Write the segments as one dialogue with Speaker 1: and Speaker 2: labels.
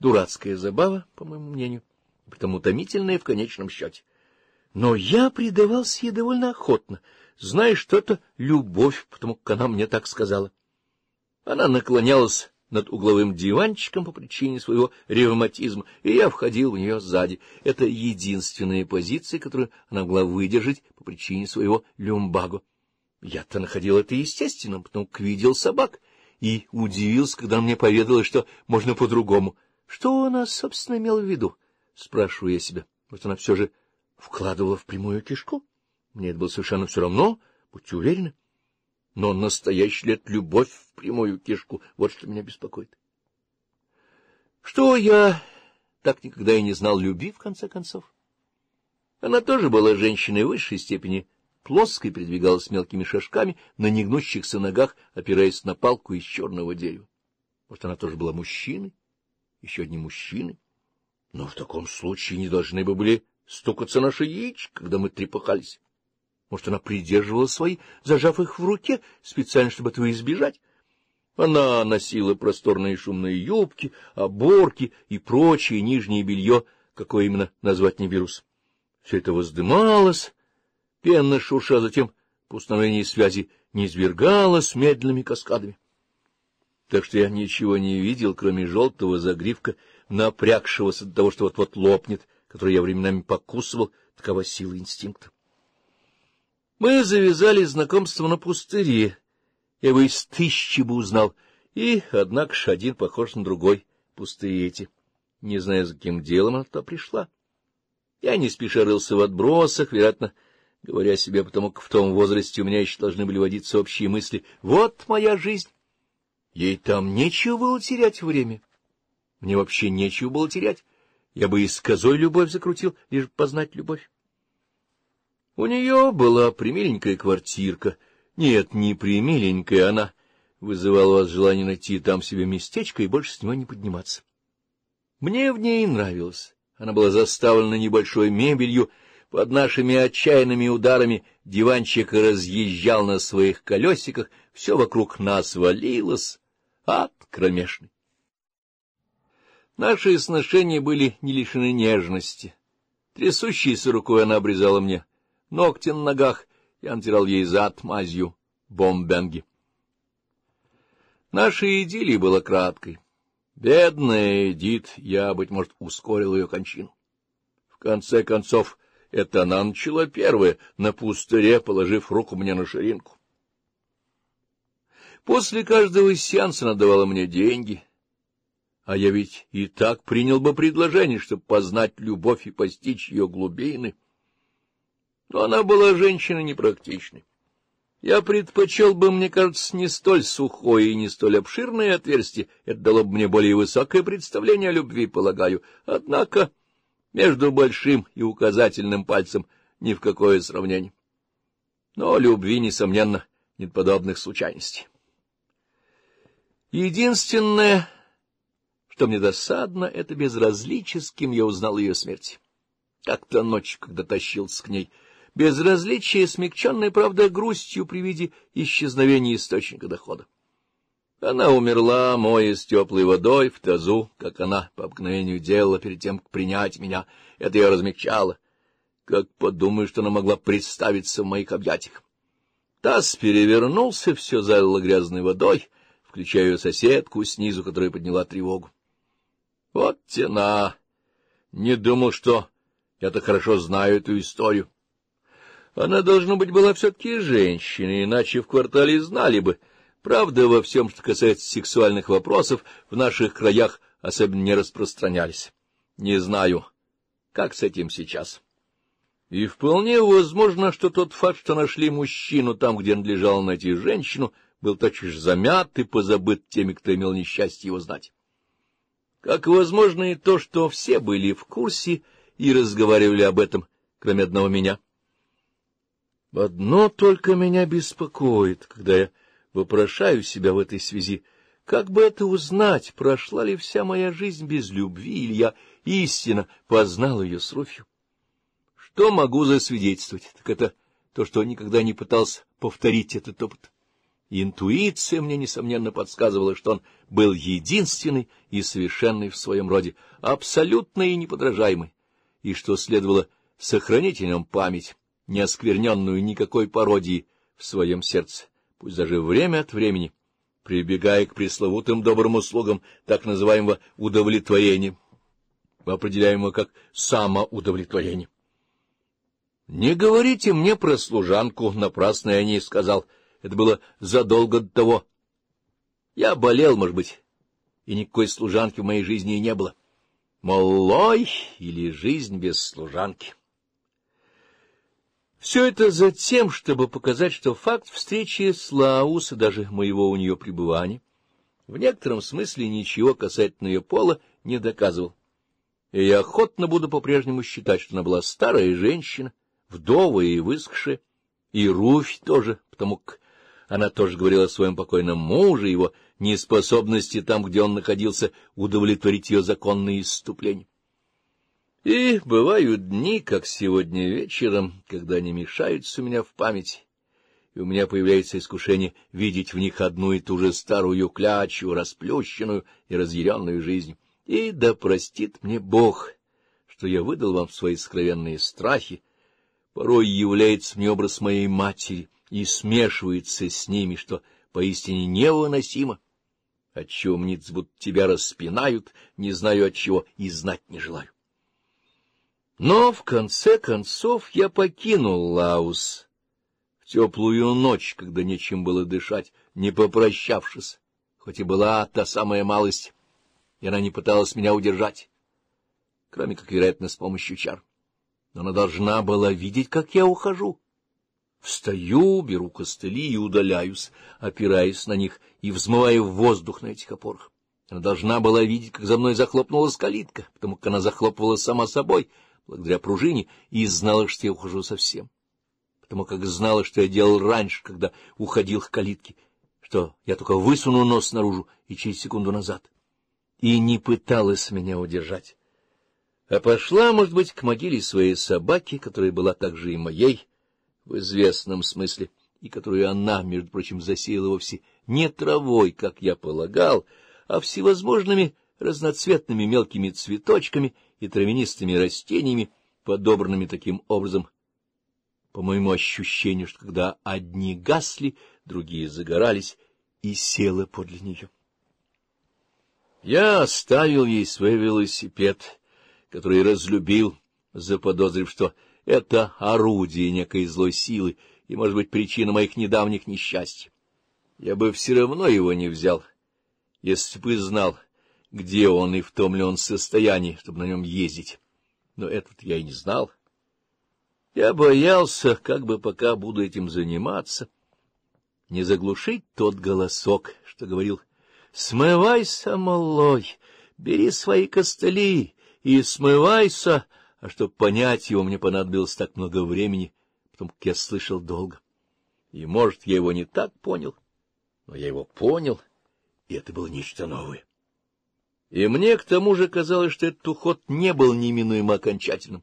Speaker 1: Дурацкая забава, по моему мнению, потому томительная в конечном счете. Но я предавался ей довольно охотно, зная, что это любовь, потому как она мне так сказала. Она наклонялась над угловым диванчиком по причине своего ревматизма, и я входил в нее сзади. Это единственная позиция, которую она могла выдержать по причине своего люмбаго. Я-то находил это естественным, потому как собак, и удивился, когда мне поведала, что можно по-другому — что она, собственно, имела в виду? — спрашиваю я себя. Может, она все же вкладывала в прямую кишку? Мне это было совершенно все равно, будьте уверены. Но настоящий ли любовь в прямую кишку? Вот что меня беспокоит. Что я так никогда и не знал любви, в конце концов? Она тоже была женщиной высшей степени, плоской передвигалась мелкими шажками, на негнущихся ногах, опираясь на палку из черного дерева. Может, она тоже была мужчиной? еще одни мужчины. Но в таком случае не должны бы были стукаться наши яички, когда мы трепыхались. Может, она придерживала свои, зажав их в руке, специально, чтобы этого избежать? Она носила просторные шумные юбки, оборки и прочее нижнее белье, какое именно назвать не берусь. Все это воздымалось, пенна шурша затем по установлении связи не извергалась медленными каскадами так что я ничего не видел, кроме желтого загривка, напрягшегося от того, что вот-вот лопнет, который я временами покусывал, такова сила инстинкта. Мы завязали знакомство на пустыре, я бы из тысячи бы узнал, и, однако ж, один похож на другой, пустые эти. Не зная, за каким делом она туда пришла. Я не спеша рылся в отбросах, вероятно, говоря себе, потому как в том возрасте у меня еще должны были водиться общие мысли. Вот моя жизнь! Ей там нечего было терять время. Мне вообще нечего было терять. Я бы и с козой любовь закрутил, лишь познать любовь. У нее была примиленькая квартирка. Нет, не примиленькая она. Вызывала у вас желание найти там себе местечко и больше с него не подниматься. Мне в ней нравилось. Она была заставлена небольшой мебелью. Под нашими отчаянными ударами диванчик разъезжал на своих колесиках, все вокруг нас валилось, ад кромешный. Наши сношения были не лишены нежности. Трясущейся рукой она обрезала мне ногти на ногах, я натирал ей зад мазью бомбенги. Наша идиллия была краткой. Бедная Эдит, я, быть может, ускорил ее кончину. В конце концов, это она начала первая, на пустыре, положив руку мне на ширинку. После каждого сеанса она давала мне деньги, а я ведь и так принял бы предложение, чтобы познать любовь и постичь ее глубины. Но она была женщиной непрактичной. Я предпочел бы, мне кажется, не столь сухое и не столь обширное отверстие, это дало бы мне более высокое представление о любви, полагаю. Однако между большим и указательным пальцем ни в какое сравнение. Но любви, несомненно, нет подобных случайностей. Единственное, что мне досадно, это безразличием я узнал ее смерти. Как-то ночью, когда тащился к ней, безразличие, смягченное, правда, грустью при виде исчезновения источника дохода. Она умерла, моясь теплой водой в тазу, как она по обыкновению делала перед тем, как принять меня. Это ее размягчало. Как подумаю, что она могла представиться в моих объятиях. Таз перевернулся, все залило грязной водой — включая ее соседку снизу, которая подняла тревогу. — Вот тена! Не думал, что я-то хорошо знаю эту историю. Она, должно быть, была все-таки женщиной, иначе в квартале знали бы. Правда, во всем, что касается сексуальных вопросов, в наших краях особенно не распространялись. Не знаю, как с этим сейчас. И вполне возможно, что тот факт, что нашли мужчину там, где надлежало найти женщину — был тотчас замят и позабыт теми, кто имел несчастье его знать. Как возможно и то, что все были в курсе и разговаривали об этом, кроме одного меня. Одно только меня беспокоит, когда я вопрошаю себя в этой связи, как бы это узнать, прошла ли вся моя жизнь без любви, или я истинно познал ее с Руфью. Что могу засвидетельствовать, так это то, что никогда не пытался повторить этот опыт. Интуиция мне, несомненно, подсказывала, что он был единственный и совершенный в своем роде, абсолютный и неподражаемый, и что следовало сохранить о нем память, не оскверненную никакой пародией в своем сердце, пусть даже время от времени, прибегая к пресловутым добрым услугам так называемого удовлетворения, определяемого как самоудовлетворение. — Не говорите мне про служанку, напрасно я не сказал — это было задолго до того. Я болел, может быть, и никакой служанки в моей жизни и не было. Молой или жизнь без служанки. Все это за тем, чтобы показать, что факт встречи с Лаус даже моего у нее пребывания в некотором смысле ничего касательно ее пола не доказывал. И я охотно буду по-прежнему считать, что она была старая женщина, вдова и выскшая, и Руфь тоже, потому как она тоже говорила о своем покойном муже, его неспособности там, где он находился, удовлетворить ее законные исступления. И бывают дни, как сегодня вечером, когда они мешаются у меня в памяти, и у меня появляется искушение видеть в них одну и ту же старую клячу, расплющенную и разъяренную жизнь. И да простит мне Бог, что я выдал вам свои скровенные страхи, порой является мне образ моей матери — и смешивается с ними, что поистине невыносимо. О чем ниц, будто тебя распинают, не знаю от чего и знать не желаю. Но, в конце концов, я покинул Лаус в теплую ночь, когда нечем было дышать, не попрощавшись, хоть и была та самая малость, и она не пыталась меня удержать, кроме как, вероятно, с помощью чар. Но она должна была видеть, как я ухожу. Встаю, беру костыли и удаляюсь, опираясь на них и взмываю в воздух на этих опорах. Она должна была видеть, как за мной захлопнулась калитка, потому как она захлопывалась сама собой, благодаря пружине, и знала, что я ухожу совсем. Потому как знала, что я делал раньше, когда уходил к калитке, что я только высуну нос наружу и через секунду назад. И не пыталась меня удержать. А пошла, может быть, к могиле своей собаки, которая была также и моей, в известном смысле, и которую она, между прочим, засеяла вовсе не травой, как я полагал, а всевозможными разноцветными мелкими цветочками и травянистыми растениями, подобранными таким образом. По моему ощущению, что когда одни гасли, другие загорались, и села подле нее. Я оставил ей свой велосипед, который разлюбил, заподозрив, что это орудие некой злой силы и, может быть, причина моих недавних несчастий. Я бы все равно его не взял, если бы знал, где он и в том ли он состоянии, чтобы на нем ездить. Но этого я и не знал. Я боялся, как бы пока буду этим заниматься, не заглушить тот голосок, что говорил «Смывайся, малой, бери свои костыли и смывайся, — а чтобы понять его, мне понадобилось так много времени, потому как я слышал долго. И, может, я его не так понял, но я его понял, и это было нечто новое. И мне к тому же казалось, что этот уход не был неминуемо окончательным,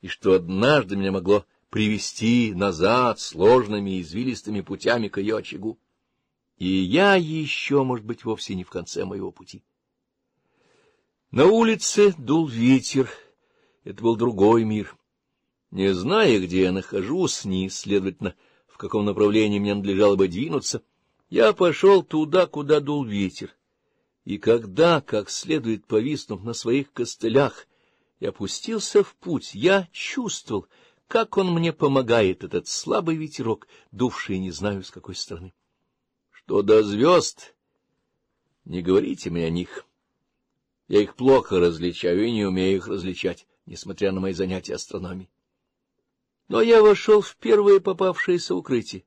Speaker 1: и что однажды меня могло привести назад сложными извилистыми путями к ее очагу. И я еще, может быть, вовсе не в конце моего пути. На улице дул ветер, это был другой мир. Не зная, где я нахожусь, ни, следовательно, в каком направлении мне надлежало бы двинуться, я пошел туда, куда дул ветер. И когда, как следует повиснув на своих костылях, я пустился в путь, я чувствовал, как он мне помогает, этот слабый ветерок, дувший не знаю с какой стороны. Что до звезд, не говорите мне о них. Я их плохо различаю и не умею их различать несмотря на мои занятия астрономией. Но я вошел в первое попавшееся укрытие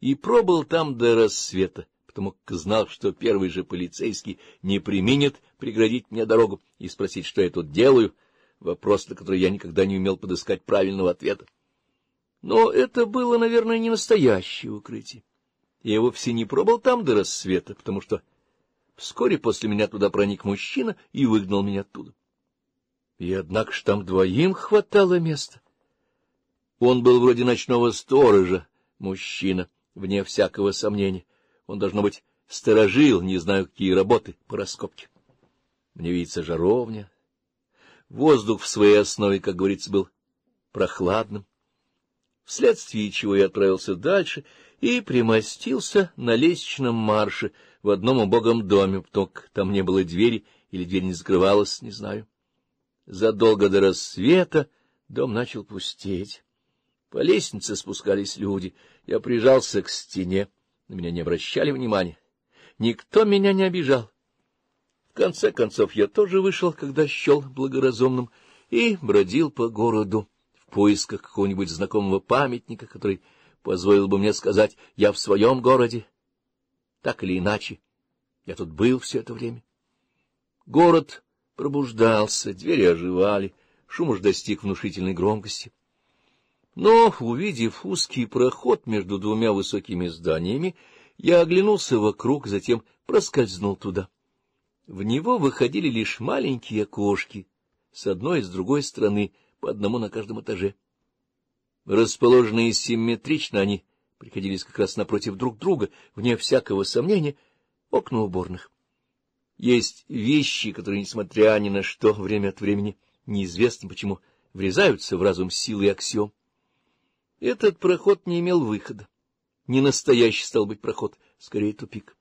Speaker 1: и пробыл там до рассвета, потому как знал, что первый же полицейский не применит преградить мне дорогу и спросить, что я тут делаю, вопрос, на который я никогда не умел подыскать правильного ответа. Но это было, наверное, не настоящее укрытие. Я вовсе не пробыл там до рассвета, потому что вскоре после меня туда проник мужчина и выгнал меня оттуда. И однако ж там двоим хватало места. Он был вроде ночного сторожа, мужчина, вне всякого сомнения. Он, должно быть, сторожил, не знаю, какие работы по раскопке. Мне видится жаровня. Воздух в своей основе, как говорится, был прохладным, вследствие чего я отправился дальше и примостился на лестничном марше в одном убогом доме, только там не было двери или дверь не закрывалась, не знаю. Задолго до рассвета дом начал пустеть. По лестнице спускались люди. Я прижался к стене. На меня не обращали внимания. Никто меня не обижал. В конце концов, я тоже вышел, когда щел благоразумным, и бродил по городу в поисках какого-нибудь знакомого памятника, который позволил бы мне сказать «я в своем городе». Так или иначе, я тут был все это время. Город пробуждался, двери оживали, шум уж достиг внушительной громкости. Но, увидев узкий проход между двумя высокими зданиями, я оглянулся вокруг, затем проскользнул туда. В него выходили лишь маленькие окошки, с одной и с другой стороны, по одному на каждом этаже. Расположенные симметрично они приходились как раз напротив друг друга, вне всякого сомнения, окна уборных. Есть вещи, которые, несмотря ни на что, время от времени, неизвестно почему, врезаются в разум силы и аксиом. Этот проход не имел выхода. Не настоящий стал быть проход, скорее тупик.